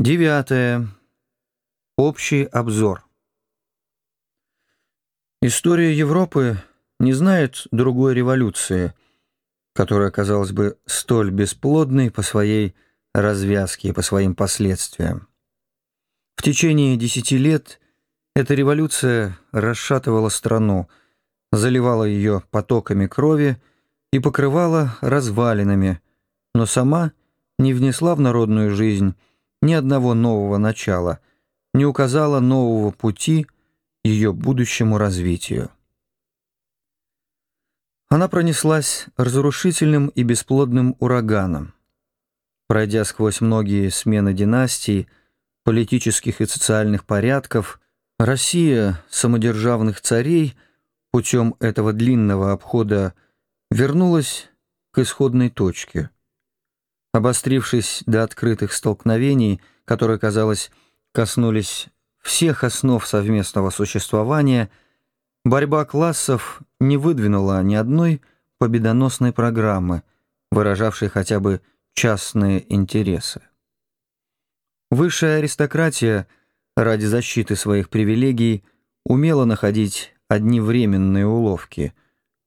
Девятое. Общий обзор. История Европы не знает другой революции, которая, казалось бы, столь бесплодной по своей развязке и по своим последствиям. В течение десяти лет эта революция расшатывала страну, заливала ее потоками крови и покрывала развалинами, но сама не внесла в народную жизнь ни одного нового начала, не указала нового пути ее будущему развитию. Она пронеслась разрушительным и бесплодным ураганом. Пройдя сквозь многие смены династий, политических и социальных порядков, Россия самодержавных царей путем этого длинного обхода вернулась к исходной точке – Обострившись до открытых столкновений, которые, казалось, коснулись всех основ совместного существования, борьба классов не выдвинула ни одной победоносной программы, выражавшей хотя бы частные интересы. Высшая аристократия ради защиты своих привилегий умела находить одни временные уловки,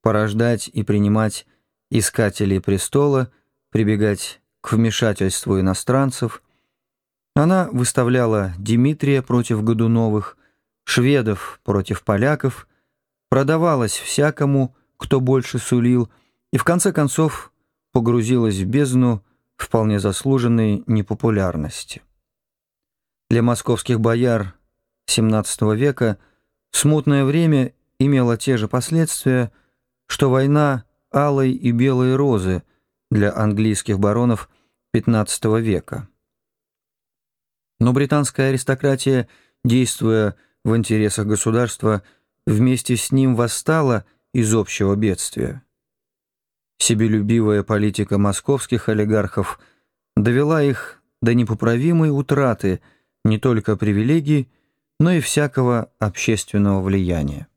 порождать и принимать искателей престола, прибегать к вмешательству иностранцев. Она выставляла Дмитрия против Годуновых, шведов против поляков, продавалась всякому, кто больше сулил, и в конце концов погрузилась в бездну вполне заслуженной непопулярности. Для московских бояр XVII века смутное время имело те же последствия, что война алой и белой розы для английских баронов XV века. Но британская аристократия, действуя в интересах государства, вместе с ним восстала из общего бедствия. Себелюбивая политика московских олигархов довела их до непоправимой утраты не только привилегий, но и всякого общественного влияния.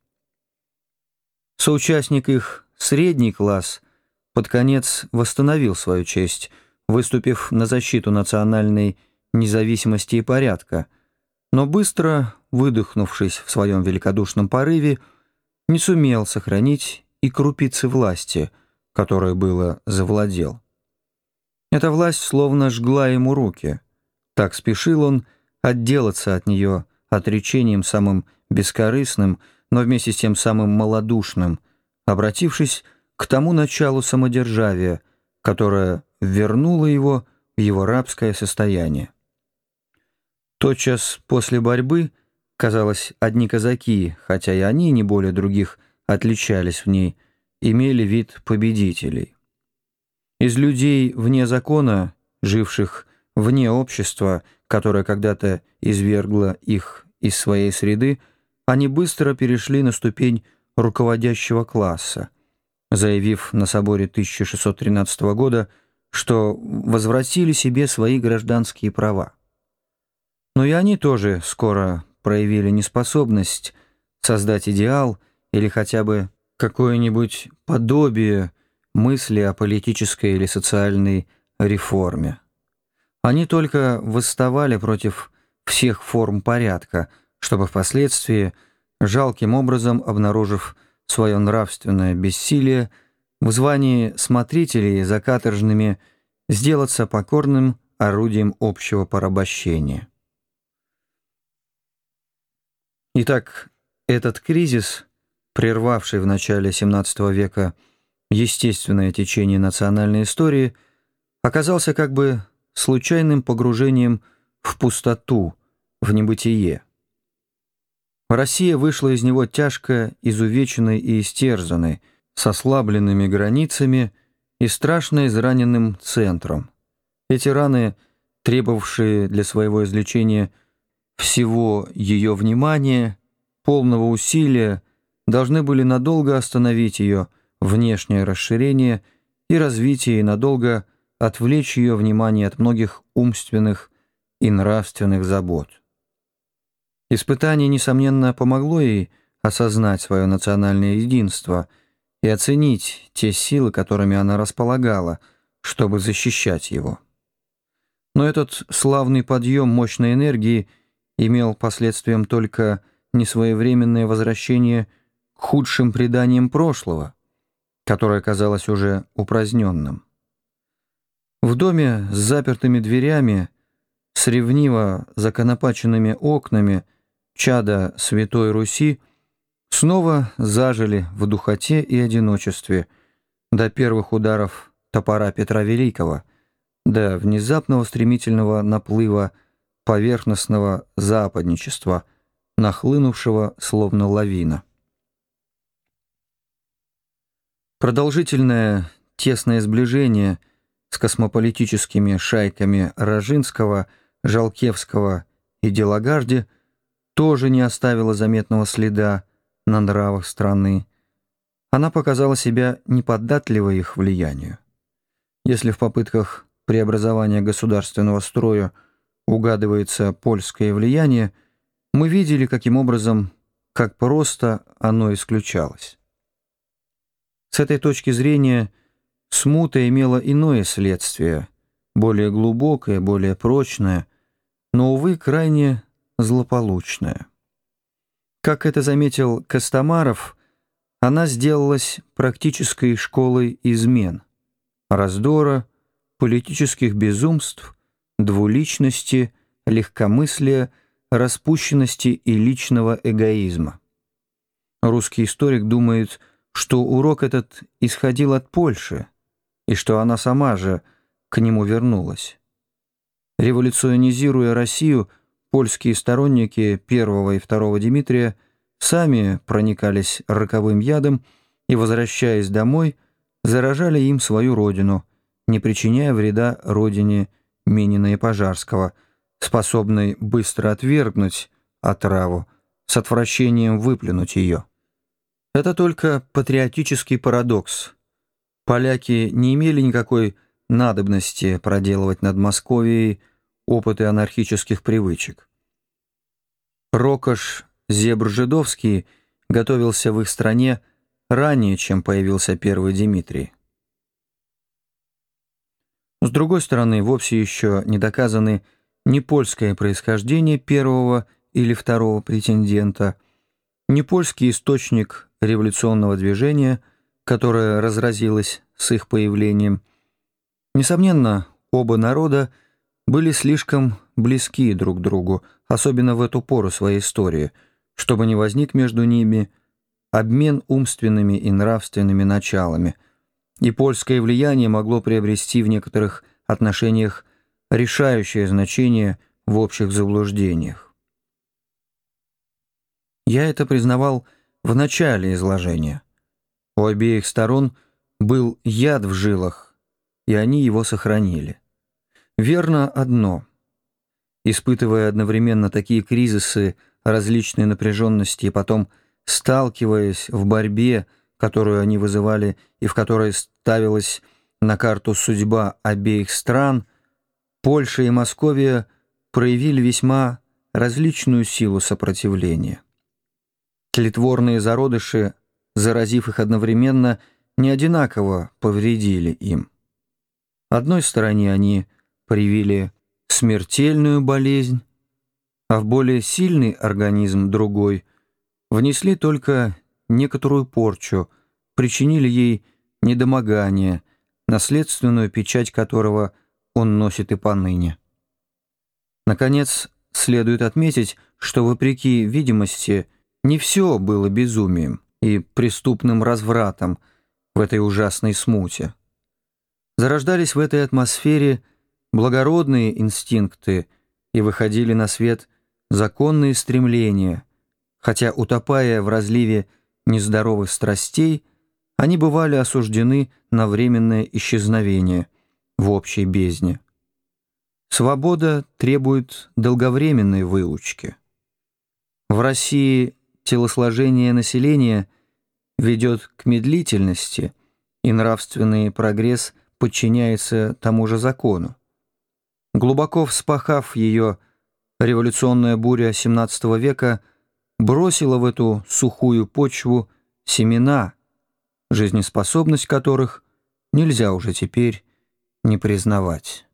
Соучастник их, средний класс, под конец восстановил свою честь – выступив на защиту национальной независимости и порядка, но быстро, выдохнувшись в своем великодушном порыве, не сумел сохранить и крупицы власти, которой было завладел. Эта власть словно жгла ему руки. Так спешил он отделаться от нее отречением самым бескорыстным, но вместе с тем самым малодушным, обратившись к тому началу самодержавия, которое вернуло его в его рабское состояние. Тотчас после борьбы, казалось, одни казаки, хотя и они не более других отличались в ней, имели вид победителей. Из людей вне закона, живших вне общества, которое когда-то извергло их из своей среды, они быстро перешли на ступень руководящего класса, заявив на соборе 1613 года – что возвратили себе свои гражданские права. Но и они тоже скоро проявили неспособность создать идеал или хотя бы какое-нибудь подобие мысли о политической или социальной реформе. Они только восставали против всех форм порядка, чтобы впоследствии, жалким образом обнаружив свое нравственное бессилие, в звании смотрителей за каторжными сделаться покорным орудием общего порабощения. Итак, этот кризис, прервавший в начале XVII века естественное течение национальной истории, оказался как бы случайным погружением в пустоту, в небытие. Россия вышла из него тяжко изувеченной и истерзанной, с ослабленными границами и страшно израненным центром. Эти раны, требовавшие для своего излечения всего ее внимания, полного усилия, должны были надолго остановить ее внешнее расширение и развитие и надолго отвлечь ее внимание от многих умственных и нравственных забот. Испытание, несомненно, помогло ей осознать свое национальное единство – и оценить те силы, которыми она располагала, чтобы защищать его. Но этот славный подъем мощной энергии имел последствием только несвоевременное возвращение к худшим преданиям прошлого, которое казалось уже упраздненным. В доме с запертыми дверями, с ревниво законопаченными окнами чада Святой Руси снова зажили в духоте и одиночестве до первых ударов топора Петра Великого, до внезапного стремительного наплыва поверхностного западничества, нахлынувшего словно лавина. Продолжительное тесное сближение с космополитическими шайками Рожинского, Жалкевского и Делагарди тоже не оставило заметного следа на нравах страны. Она показала себя неподатливой их влиянию. Если в попытках преобразования государственного строя угадывается польское влияние, мы видели, каким образом, как просто оно исключалось. С этой точки зрения смута имела иное следствие, более глубокое, более прочное, но, увы, крайне злополучное. Как это заметил Костомаров, она сделалась практической школой измен, раздора, политических безумств, двуличности, легкомыслия, распущенности и личного эгоизма. Русский историк думает, что урок этот исходил от Польши, и что она сама же к нему вернулась. Революционизируя Россию, польские сторонники первого и второго Дмитрия сами проникались роковым ядом и, возвращаясь домой, заражали им свою родину, не причиняя вреда родине Минина и Пожарского, способной быстро отвергнуть отраву, с отвращением выплюнуть ее. Это только патриотический парадокс. Поляки не имели никакой надобности проделывать над Московией опыты анархических привычек. Рокош Зебр-Жидовский готовился в их стране ранее, чем появился первый Дмитрий. С другой стороны, вовсе еще не доказаны ни польское происхождение первого или второго претендента, ни польский источник революционного движения, которое разразилось с их появлением. Несомненно, оба народа были слишком близки друг другу, особенно в эту пору своей истории, чтобы не возник между ними обмен умственными и нравственными началами, и польское влияние могло приобрести в некоторых отношениях решающее значение в общих заблуждениях. Я это признавал в начале изложения. У обеих сторон был яд в жилах, и они его сохранили. Верно одно. Испытывая одновременно такие кризисы различной напряженности и потом сталкиваясь в борьбе, которую они вызывали и в которой ставилась на карту судьба обеих стран, Польша и Московия проявили весьма различную силу сопротивления. Тлетворные зародыши, заразив их одновременно, не одинаково повредили им. Одной стороне они привили смертельную болезнь, а в более сильный организм другой внесли только некоторую порчу, причинили ей недомогание, наследственную печать которого он носит и поныне. Наконец, следует отметить, что вопреки видимости – не все было безумием и преступным развратом в этой ужасной смуте. Зарождались в этой атмосфере благородные инстинкты и выходили на свет законные стремления, хотя, утопая в разливе нездоровых страстей, они бывали осуждены на временное исчезновение в общей бездне. Свобода требует долговременной выучки. В России телосложение населения ведет к медлительности, и нравственный прогресс подчиняется тому же закону. Глубоко вспахав ее, революционная буря XVII века бросила в эту сухую почву семена, жизнеспособность которых нельзя уже теперь не признавать.